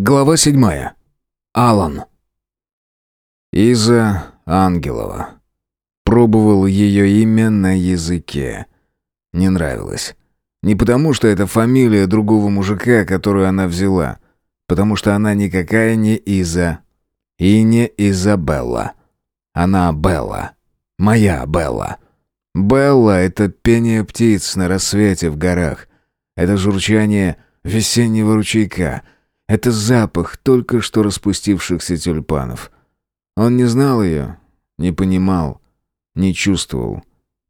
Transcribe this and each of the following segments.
Глава седьмая. Алан. Иза Ангелова. Пробовал ее имя на языке. Не нравилось. Не потому, что это фамилия другого мужика, которую она взяла. Потому что она никакая не Иза. И не Изабелла. Она Белла. Моя Белла. Белла — это пение птиц на рассвете в горах. Это журчание весеннего ручейка — это запах только что распустившихся тюльпанов. Он не знал ее, не понимал, не чувствовал.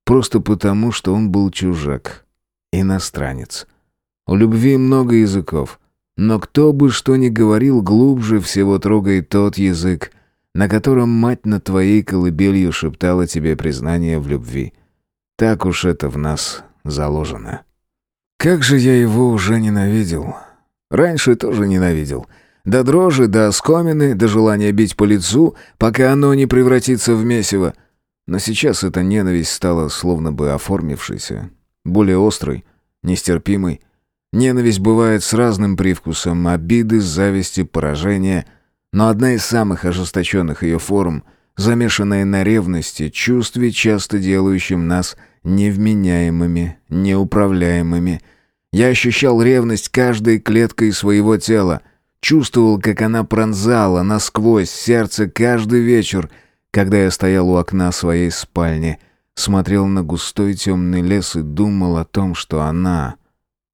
Просто потому, что он был чужак, иностранец. У любви много языков, но кто бы что ни говорил, глубже всего трогает тот язык, на котором мать над твоей колыбелью шептала тебе признание в любви. Так уж это в нас заложено. Как же я его уже ненавидел. Раньше тоже ненавидел. До дрожи, до оскомины, до желания бить по лицу, пока оно не превратится в месиво. Но сейчас эта ненависть стала словно бы оформившейся, более острой, нестерпимой. Ненависть бывает с разным привкусом обиды, зависти, поражения, но одна из самых ожесточенных ее форм, замешанная на ревности, чувстве, часто делающем нас невменяемыми, неуправляемыми – я ощущал ревность каждой клеткой своего тела, чувствовал, как она пронзала насквозь сердце каждый вечер, когда я стоял у окна своей спальни, смотрел на густой темный лес и думал о том, что она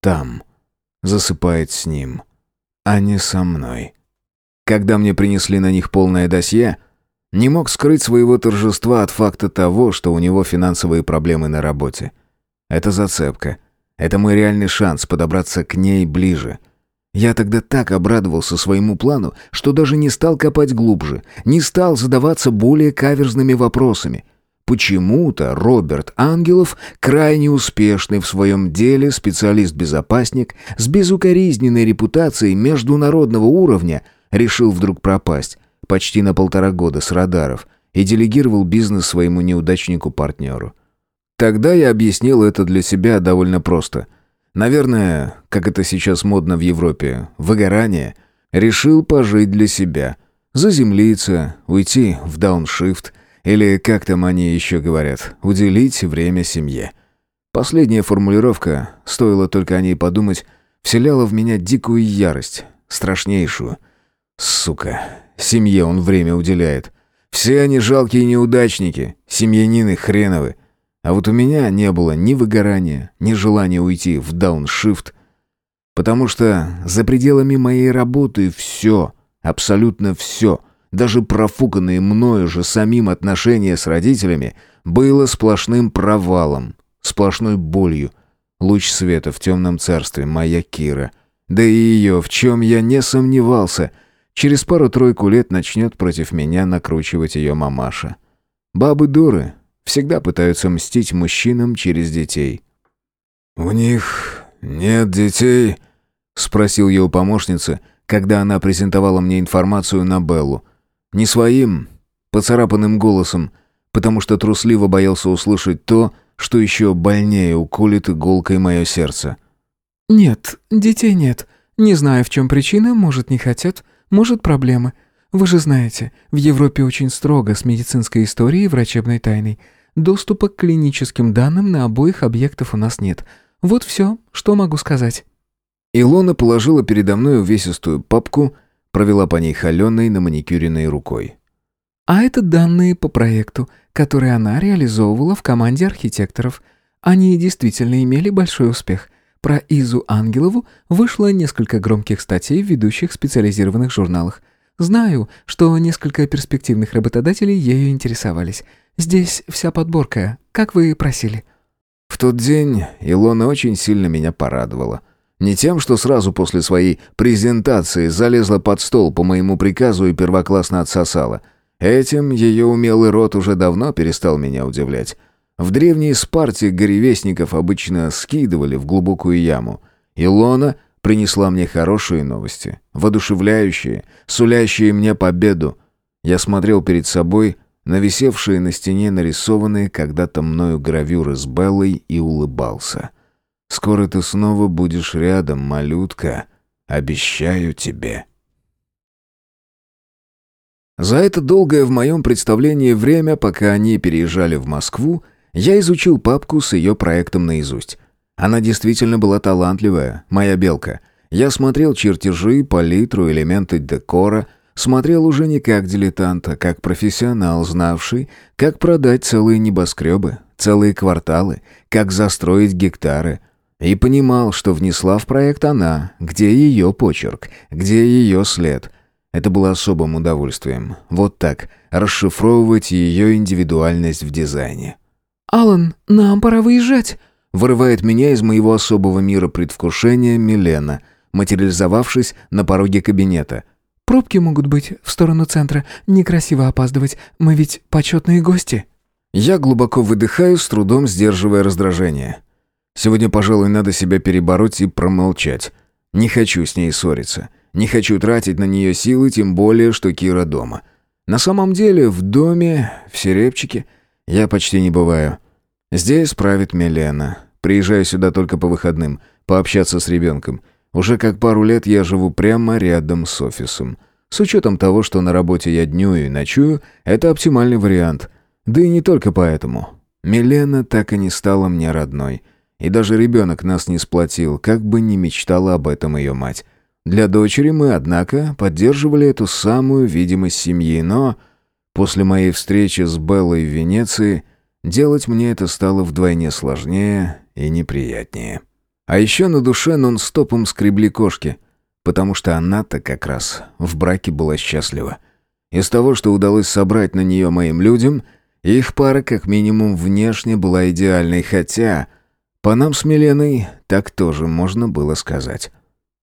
там, засыпает с ним, а не со мной. Когда мне принесли на них полное досье, не мог скрыть своего торжества от факта того, что у него финансовые проблемы на работе. Это зацепка — это мой реальный шанс подобраться к ней ближе. Я тогда так обрадовался своему плану, что даже не стал копать глубже, не стал задаваться более каверзными вопросами. Почему-то Роберт Ангелов, крайне успешный в своем деле специалист-безопасник с безукоризненной репутацией международного уровня, решил вдруг пропасть почти на полтора года с радаров и делегировал бизнес своему неудачнику-партнеру. Тогда я объяснил это для себя довольно просто. Наверное, как это сейчас модно в Европе, выгорание, решил пожить для себя, заземлиться, уйти в дауншифт, или, как там они еще говорят, уделить время семье. Последняя формулировка, стоило только о ней подумать, вселяла в меня дикую ярость, страшнейшую. Сука, семье он время уделяет. Все они жалкие неудачники, семьянины хреновы. А вот у меня не было ни выгорания, ни желания уйти в дауншифт, потому что за пределами моей работы все, абсолютно все, даже профуканные мною же самим отношения с родителями, было сплошным провалом, сплошной болью. Луч света в темном царстве, моя Кира. Да и ее, в чем я не сомневался, через пару-тройку лет начнет против меня накручивать ее мамаша. Бабы дуры, всегда пытаются мстить мужчинам через детей. «У них нет детей?» — спросил я у помощницы, когда она презентовала мне информацию на Беллу. Не своим, поцарапанным голосом, потому что трусливо боялся услышать то, что еще больнее уколет иголкой мое сердце. «Нет, детей нет. Не знаю, в чем причина, может, не хотят, может, проблемы. Вы же знаете, в Европе очень строго с медицинской историей и врачебной тайной. Доступа к клиническим данным на обоих объектов у нас нет. Вот все, что могу сказать». Илона положила передо мной увесистую папку, провела по ней холеной на маникюренной рукой. «А это данные по проекту, который она реализовывала в команде архитекторов. Они действительно имели большой успех. Про Изу Ангелову вышло несколько громких статей в ведущих специализированных журналах. Знаю, что несколько перспективных работодателей ею интересовались. Здесь вся подборка, как вы просили». В тот день Илона очень сильно меня порадовала. Не тем, что сразу после своей презентации залезла под стол по моему приказу и первоклассно отсосала. Этим ее умелый рот уже давно перестал меня удивлять. В древней Спарте горевестников обычно скидывали в глубокую яму. Илона принесла мне хорошие новости, воодушевляющие, сулящие мне победу. Я смотрел перед собой на висевшие на стене нарисованные когда-то мною гравюры с Беллой и улыбался. «Скоро ты снова будешь рядом, малютка. Обещаю тебе». За это долгое в моем представлении время, пока они переезжали в Москву, я изучил папку с ее проектом наизусть. Она действительно была талантливая, моя белка. Я смотрел чертежи, палитру, элементы декора, смотрел уже не как дилетант, а как профессионал, знавший, как продать целые небоскребы, целые кварталы, как застроить гектары. И понимал, что внесла в проект она, где ее почерк, где ее след. Это было особым удовольствием. Вот так, расшифровывать ее индивидуальность в дизайне. «Алан, нам пора выезжать», — вырывает меня из моего особого мира предвкушения Милена, материализовавшись на пороге кабинета. «Пробки могут быть в сторону центра. Некрасиво опаздывать. Мы ведь почетные гости». Я глубоко выдыхаю, с трудом сдерживая раздражение. Сегодня, пожалуй, надо себя перебороть и промолчать. Не хочу с ней ссориться. Не хочу тратить на нее силы, тем более, что Кира дома. На самом деле, в доме, в Серепчике, я почти не бываю. Здесь правит Милена. Приезжаю сюда только по выходным, пообщаться с ребенком. Уже как пару лет я живу прямо рядом с офисом. С учетом того, что на работе я днюю и ночую, это оптимальный вариант. Да и не только поэтому. Милена так и не стала мне родной. И даже ребенок нас не сплотил, как бы ни мечтала об этом ее мать. Для дочери мы, однако, поддерживали эту самую видимость семьи, но после моей встречи с Беллой в Венеции делать мне это стало вдвойне сложнее и неприятнее. А еще на душе нон-стопом скребли кошки, потому что она-то как раз в браке была счастлива. Из того, что удалось собрать на нее моим людям – их пара как минимум внешне была идеальной, хотя по нам с Миленой так тоже можно было сказать.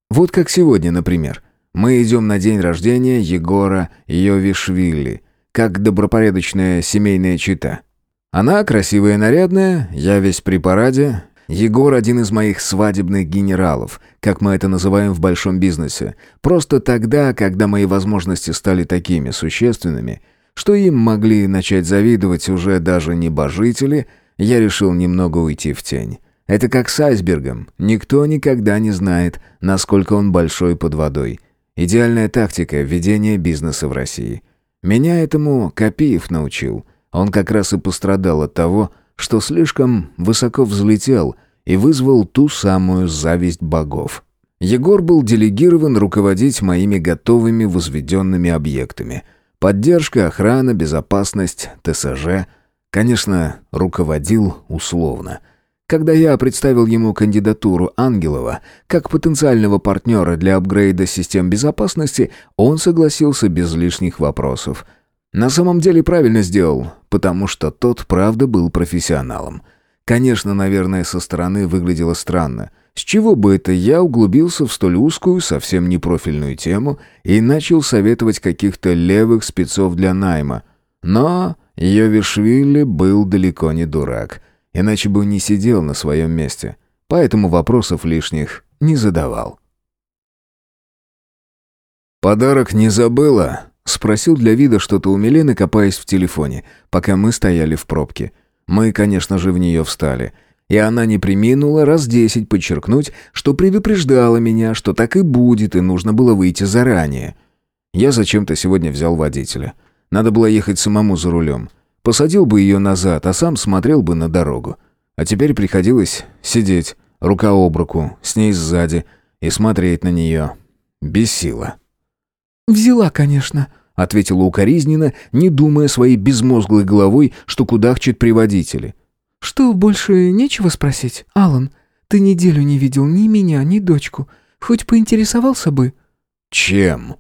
Вот как сегодня, например. Мы идем на день рождения Егора Йовишвили, как добропорядочная семейная чита. Она красивая и нарядная, я весь при параде. Егор один из моих свадебных генералов, как мы это называем в большом бизнесе. Просто тогда, когда мои возможности стали такими существенными, что им могли начать завидовать уже даже небожители, я решил немного уйти в тень. Это как с айсбергом. Никто никогда не знает, насколько он большой под водой. Идеальная тактика ведения бизнеса в России. Меня этому Копиев научил. Он как раз и пострадал от того, что слишком высоко взлетел и вызвал ту самую зависть богов. Егор был делегирован руководить моими готовыми возведенными объектами – Поддержка, охрана, безопасность, ТСЖ. Конечно, руководил условно. Когда я представил ему кандидатуру Ангелова как потенциального партнера для апгрейда систем безопасности, он согласился без лишних вопросов. На самом деле правильно сделал, потому что тот правда был профессионалом. Конечно, наверное, со стороны выглядело странно – с чего бы это я углубился в столь узкую, совсем непрофильную тему и начал советовать каких-то левых спецов для найма? Но Йовишвили был далеко не дурак, иначе бы не сидел на своем месте, поэтому вопросов лишних не задавал. «Подарок не забыла?» — спросил для вида что-то у Милены, копаясь в телефоне, пока мы стояли в пробке. Мы, конечно же, в нее встали — и она не приминула раз десять подчеркнуть, что предупреждала меня, что так и будет, и нужно было выйти заранее. Я зачем-то сегодня взял водителя. Надо было ехать самому за рулем. Посадил бы ее назад, а сам смотрел бы на дорогу. А теперь приходилось сидеть, рука об руку, с ней сзади, и смотреть на нее. Без сила. «Взяла, конечно», — ответила укоризненно, не думая своей безмозглой головой, что кудахчет при водителе. «Что, больше нечего спросить, Алан? Ты неделю не видел ни меня, ни дочку. Хоть поинтересовался бы?» «Чем?»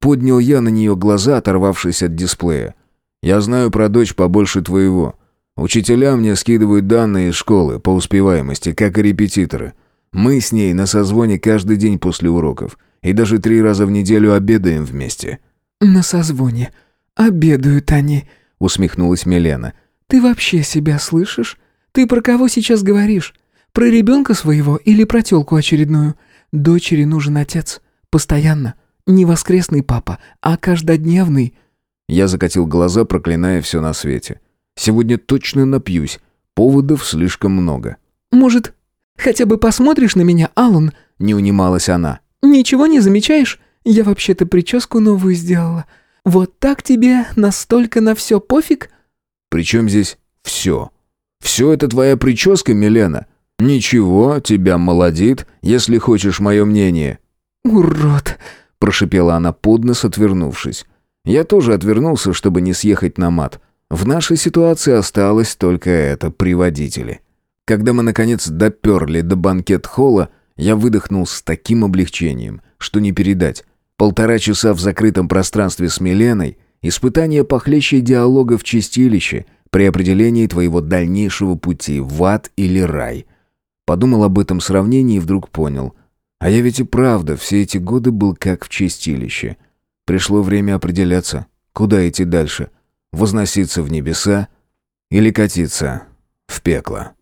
Поднял я на нее глаза, оторвавшись от дисплея. «Я знаю про дочь побольше твоего. Учителя мне скидывают данные из школы по успеваемости, как и репетиторы. Мы с ней на созвоне каждый день после уроков. И даже три раза в неделю обедаем вместе». «На созвоне. Обедают они», — усмехнулась Милена. «Ты вообще себя слышишь? Ты про кого сейчас говоришь? Про ребенка своего или про тёлку очередную? Дочери нужен отец. Постоянно. Не воскресный папа, а каждодневный». Я закатил глаза, проклиная все на свете. «Сегодня точно напьюсь. Поводов слишком много». «Может, хотя бы посмотришь на меня, Алан?» — не унималась она. «Ничего не замечаешь? Я вообще-то прическу новую сделала. Вот так тебе настолько на все пофиг?» «Причем здесь все? Все это твоя прическа, Милена? Ничего, тебя молодит, если хочешь мое мнение». «Урод!» – прошипела она под нос, отвернувшись. Я тоже отвернулся, чтобы не съехать на мат. В нашей ситуации осталось только это приводители. Когда мы, наконец, доперли до банкет-холла, я выдохнул с таким облегчением, что не передать. Полтора часа в закрытом пространстве с Миленой, испытание похлеще диалога в чистилище при определении твоего дальнейшего пути в ад или рай. Подумал об этом сравнении и вдруг понял. А я ведь и правда все эти годы был как в чистилище. Пришло время определяться, куда идти дальше. Возноситься в небеса или катиться в пекло.